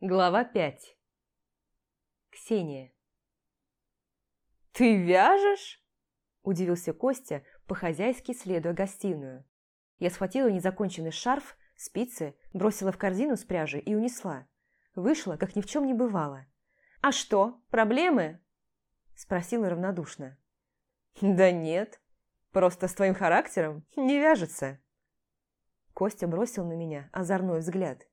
Глава 5 Ксения «Ты вяжешь?» – удивился Костя, по-хозяйски следуя гостиную. Я схватила незаконченный шарф, спицы, бросила в корзину с пряжей и унесла. Вышла, как ни в чем не бывало. «А что, проблемы?» – спросила равнодушно. «Да нет, просто с твоим характером не вяжется». Костя бросил на меня озорной взгляд.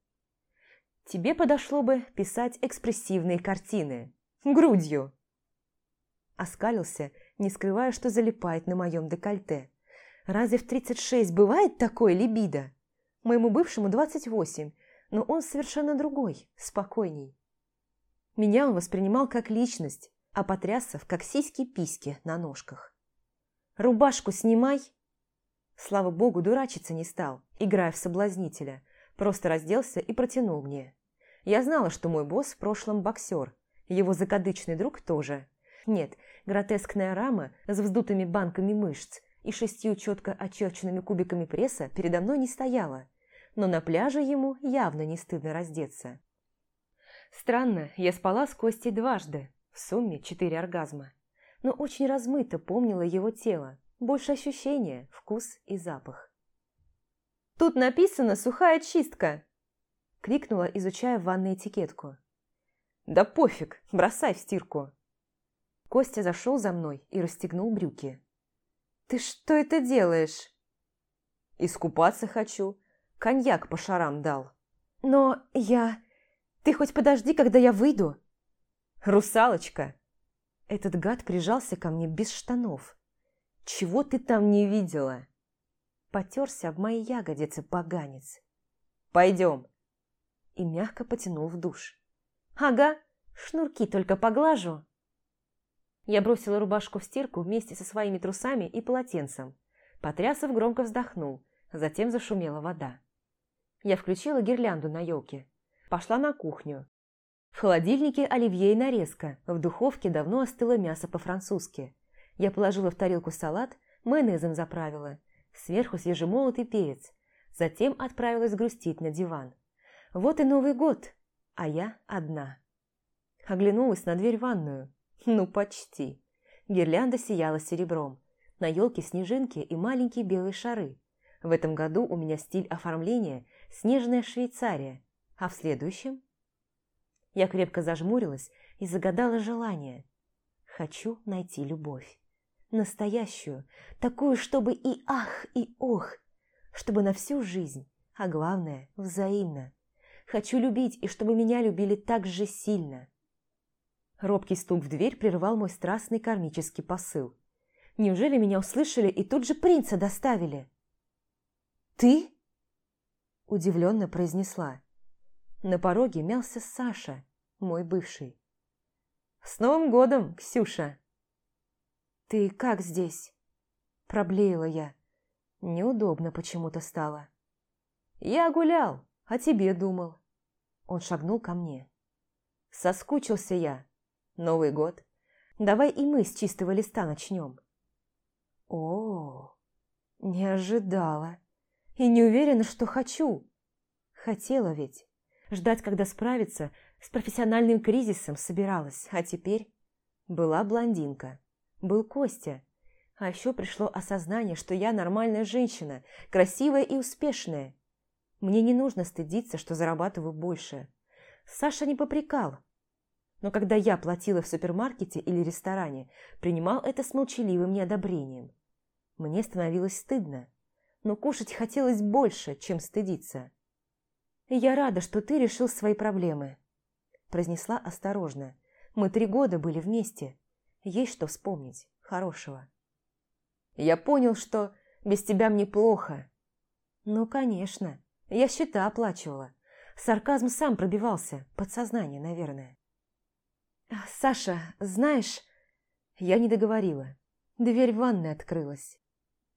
Тебе подошло бы писать экспрессивные картины. Грудью. Оскалился, не скрывая, что залипает на моем декольте. Разве в 36 бывает такое либидо? Моему бывшему 28, но он совершенно другой, спокойней. Меня он воспринимал как личность, а Потрясов как сиськи-письки на ножках. «Рубашку снимай!» Слава богу, дурачиться не стал, играя в соблазнителя – Просто разделся и протянул мне. Я знала, что мой босс в прошлом боксер, его закадычный друг тоже. Нет, гротескная рама с вздутыми банками мышц и шестью четко очерченными кубиками пресса передо мной не стояла, но на пляже ему явно не стыдно раздеться. Странно, я спала с Костей дважды, в сумме четыре оргазма, но очень размыто помнила его тело, больше ощущения, вкус и запах. Тут написано «сухая чистка», – крикнула, изучая ванной этикетку. «Да пофиг, бросай в стирку». Костя зашел за мной и расстегнул брюки. «Ты что это делаешь?» «Искупаться хочу. Коньяк по шарам дал». «Но я... Ты хоть подожди, когда я выйду». «Русалочка!» Этот гад прижался ко мне без штанов. «Чего ты там не видела?» Потерся в мои ягодицы поганец. «Пойдем!» И мягко потянул в душ. «Ага, шнурки только поглажу!» Я бросила рубашку в стирку вместе со своими трусами и полотенцем. Потрясов громко вздохнул, затем зашумела вода. Я включила гирлянду на елке. Пошла на кухню. В холодильнике оливье и нарезка, в духовке давно остыло мясо по-французски. Я положила в тарелку салат, майонезом заправила, сверху свежемолотый перец. Затем отправилась грустить на диван. Вот и Новый год, а я одна. Оглянулась на дверь ванную. Ну, почти. Гирлянда сияла серебром. На елке снежинки и маленькие белые шары. В этом году у меня стиль оформления «Снежная Швейцария», а в следующем... Я крепко зажмурилась и загадала желание. Хочу найти любовь. Настоящую, такую, чтобы и ах, и ох, чтобы на всю жизнь, а главное, взаимно. Хочу любить, и чтобы меня любили так же сильно. Робкий стук в дверь прервал мой страстный кармический посыл. Неужели меня услышали и тут же принца доставили? «Ты?» – удивленно произнесла. На пороге мялся Саша, мой бывший. «С Новым годом, Ксюша!» «Ты как здесь?» Проблеяла я. Неудобно почему-то стало. «Я гулял, о тебе думал». Он шагнул ко мне. «Соскучился я. Новый год. Давай и мы с чистого листа начнем». О, не ожидала. И не уверена, что хочу. Хотела ведь. Ждать, когда справиться, с профессиональным кризисом собиралась, а теперь была блондинка был Костя. А еще пришло осознание, что я нормальная женщина, красивая и успешная. Мне не нужно стыдиться, что зарабатываю больше. Саша не попрекал. Но когда я платила в супермаркете или ресторане, принимал это с молчаливым неодобрением. Мне становилось стыдно, но кушать хотелось больше, чем стыдиться. «Я рада, что ты решил свои проблемы», – произнесла осторожно. «Мы три года были вместе. Есть что вспомнить хорошего. Я понял, что без тебя мне плохо. Ну, конечно. Я счета оплачивала. Сарказм сам пробивался, подсознание, наверное. «Саша, знаешь...» Я не договорила. Дверь в ванной открылась.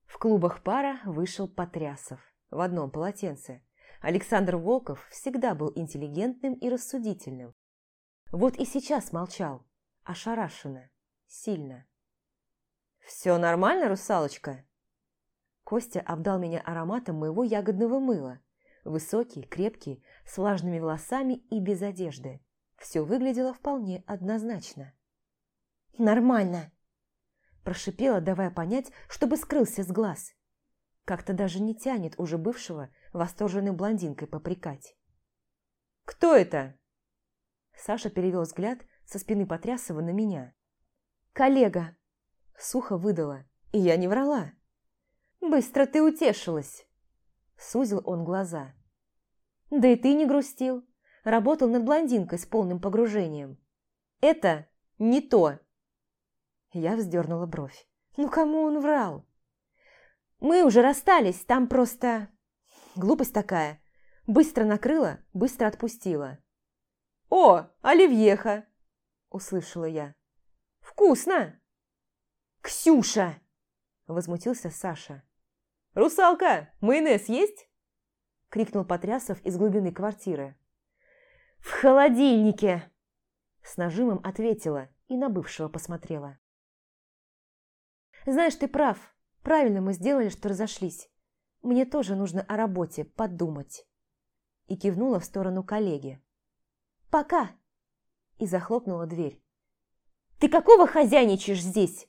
В клубах пара вышел Потрясов в одном полотенце. Александр Волков всегда был интеллигентным и рассудительным. Вот и сейчас молчал, ошарашенно сильно. «Все нормально, русалочка?» Костя обдал меня ароматом моего ягодного мыла. Высокий, крепкий, с влажными волосами и без одежды. Все выглядело вполне однозначно. «Нормально!» Прошипела, давая понять, чтобы скрылся с глаз. Как-то даже не тянет уже бывшего восторженной блондинкой попрекать. «Кто это?» Саша перевел взгляд со спины Потрясова на меня. «Коллега!» Сухо выдала, и я не врала. «Быстро ты утешилась!» Сузил он глаза. «Да и ты не грустил. Работал над блондинкой с полным погружением. Это не то!» Я вздернула бровь. «Ну кому он врал?» «Мы уже расстались, там просто...» Глупость такая. Быстро накрыла, быстро отпустила. «О, оливьеха!» – услышала я. «Вкусно!» «Ксюша!» – возмутился Саша. «Русалка, майонез есть?» – крикнул Потрясов из глубины квартиры. «В холодильнике!» – с нажимом ответила и на бывшего посмотрела. «Знаешь, ты прав. Правильно мы сделали, что разошлись. Мне тоже нужно о работе подумать». И кивнула в сторону коллеги. «Пока!» И захлопнула дверь. «Ты какого хозяйничаешь здесь?»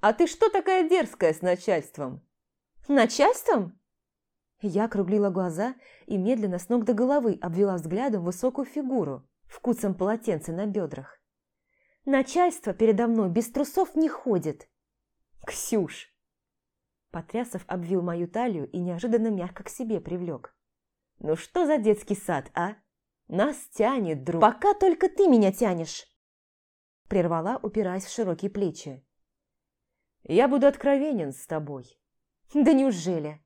«А ты что такая дерзкая с начальством?» «Начальством?» Я округлила глаза и медленно с ног до головы обвела взглядом высокую фигуру в куцом полотенце на бедрах. «Начальство передо мной без трусов не ходит!» «Ксюш!» Потрясов обвил мою талию и неожиданно мягко к себе привлек. «Ну что за детский сад, а? Нас тянет, друг!» «Пока только ты меня тянешь!» Прервала, упираясь в широкие плечи. «Я буду откровенен с тобой». «Да неужели?»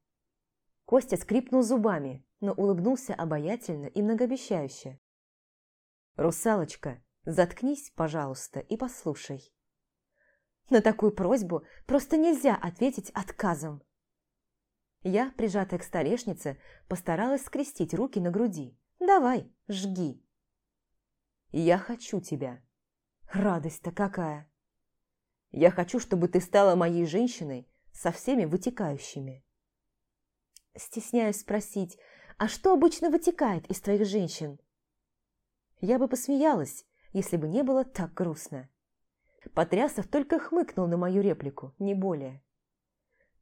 Костя скрипнул зубами, но улыбнулся обаятельно и многообещающе. «Русалочка, заткнись, пожалуйста, и послушай». На такую просьбу просто нельзя ответить отказом. Я, прижатая к столешнице, постаралась скрестить руки на груди. «Давай, жги». «Я хочу тебя». Радость-то какая! Я хочу, чтобы ты стала моей женщиной со всеми вытекающими. Стесняюсь спросить, а что обычно вытекает из твоих женщин? Я бы посмеялась, если бы не было так грустно. Потрясов только хмыкнул на мою реплику, не более.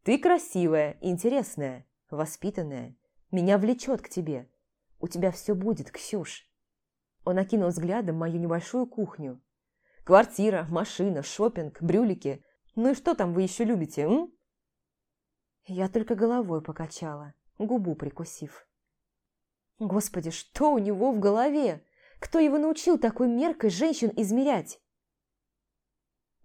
«Ты красивая, интересная, воспитанная. Меня влечет к тебе. У тебя все будет, Ксюш». Он окинул взглядом мою небольшую кухню. «Квартира, машина, шопинг, брюлики. Ну и что там вы еще любите, м?» Я только головой покачала, губу прикусив. Господи, что у него в голове? Кто его научил такой меркой женщин измерять?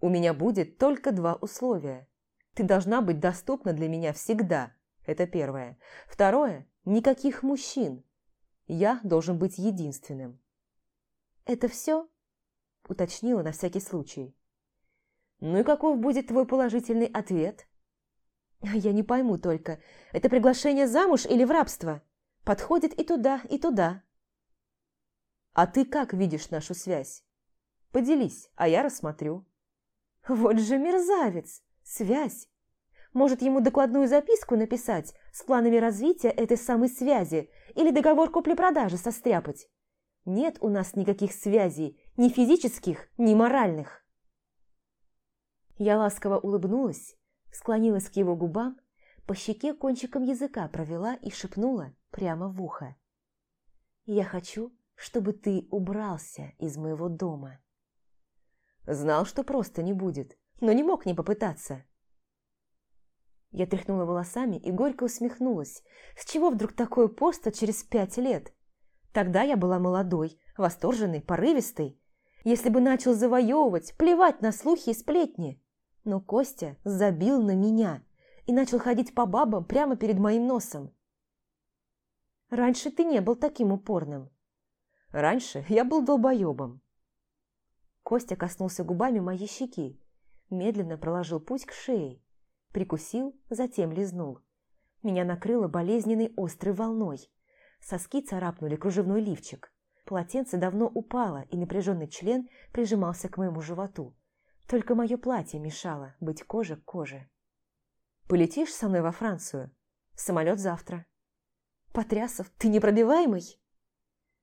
У меня будет только два условия. Ты должна быть доступна для меня всегда. Это первое. Второе – никаких мужчин. Я должен быть единственным. Это все? Уточнила на всякий случай. Ну и каков будет твой положительный ответ? Я не пойму только, это приглашение замуж или в рабство? Подходит и туда, и туда. А ты как видишь нашу связь? Поделись, а я рассмотрю. Вот же мерзавец! Связь! Может, ему докладную записку написать с планами развития этой самой связи или договор купли-продажи состряпать? Нет у нас никаких связей, ни физических, ни моральных. Я ласково улыбнулась, склонилась к его губам, по щеке кончиком языка провела и шепнула прямо в ухо. «Я хочу, чтобы ты убрался из моего дома». Знал, что просто не будет, но не мог не попытаться. Я тряхнула волосами и горько усмехнулась. С чего вдруг такое пост через пять лет? Тогда я была молодой, восторженной, порывистой. Если бы начал завоевывать, плевать на слухи и сплетни. Но Костя забил на меня и начал ходить по бабам прямо перед моим носом. Раньше ты не был таким упорным. Раньше я был долбоебом. Костя коснулся губами моей щеки, медленно проложил путь к шее, прикусил, затем лизнул. Меня накрыло болезненной острой волной. Соски царапнули кружевной лифчик. Полотенце давно упало, и напряженный член прижимался к моему животу. Только мое платье мешало быть коже к коже. «Полетишь со мной во Францию? Самолет завтра». Потрясов, ты непробиваемый?»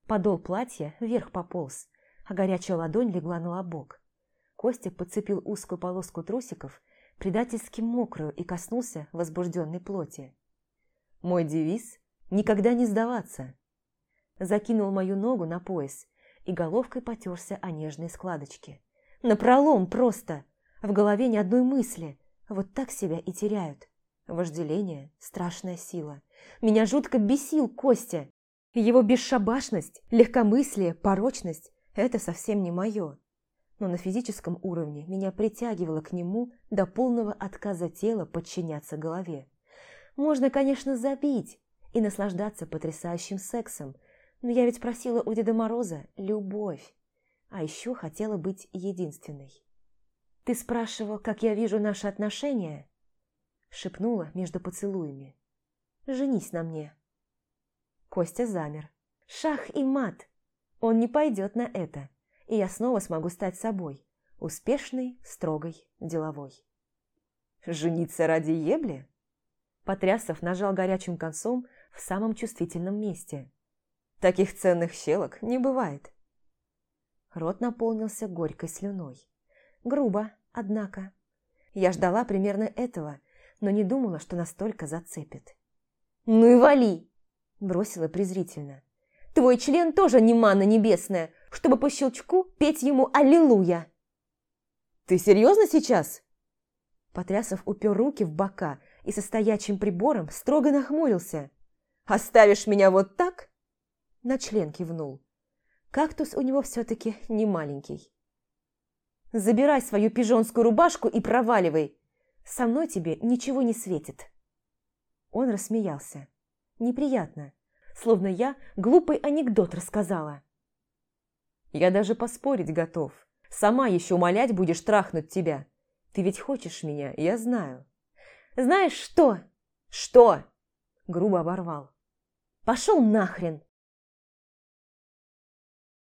Подол платья вверх пополз, а горячая ладонь легла на лобок. Костя подцепил узкую полоску трусиков, предательски мокрую, и коснулся возбужденной плоти. Мой девиз – никогда не сдаваться. Закинул мою ногу на пояс и головкой потерся о нежные складочки. Напролом просто! В голове ни одной мысли. Вот так себя и теряют. Вожделение – страшная сила. Меня жутко бесил Костя. Его бесшабашность, легкомыслие, порочность – это совсем не мое. Но на физическом уровне меня притягивало к нему до полного отказа тела подчиняться голове. Можно, конечно, забить и наслаждаться потрясающим сексом, но я ведь просила у Деда Мороза любовь, а еще хотела быть единственной. «Ты спрашивал, как я вижу наши отношения?» шепнула между поцелуями. «Женись на мне». Костя замер. Шах и мат. Он не пойдет на это, и я снова смогу стать собой, успешной, строгой, деловой. «Жениться ради ебли?» Потрясов нажал горячим концом в самом чувствительном месте. Таких ценных щелок не бывает. Рот наполнился горькой слюной. Грубо, однако. Я ждала примерно этого, но не думала, что настолько зацепит. «Ну и вали!» – бросила презрительно. «Твой член тоже не манна небесная, чтобы по щелчку петь ему «Аллилуйя!» «Ты серьезно сейчас?» Потрясов упер руки в бока и со стоячим прибором строго нахмурился. «Оставишь меня вот так?» На член кивнул. Кактус у него все-таки не маленький. «Забирай свою пижонскую рубашку и проваливай. Со мной тебе ничего не светит». Он рассмеялся. Неприятно, словно я глупый анекдот рассказала. «Я даже поспорить готов. Сама еще умолять будешь трахнуть тебя. Ты ведь хочешь меня, я знаю». «Знаешь что?» «Что?» – грубо оборвал. «Пошел нахрен!»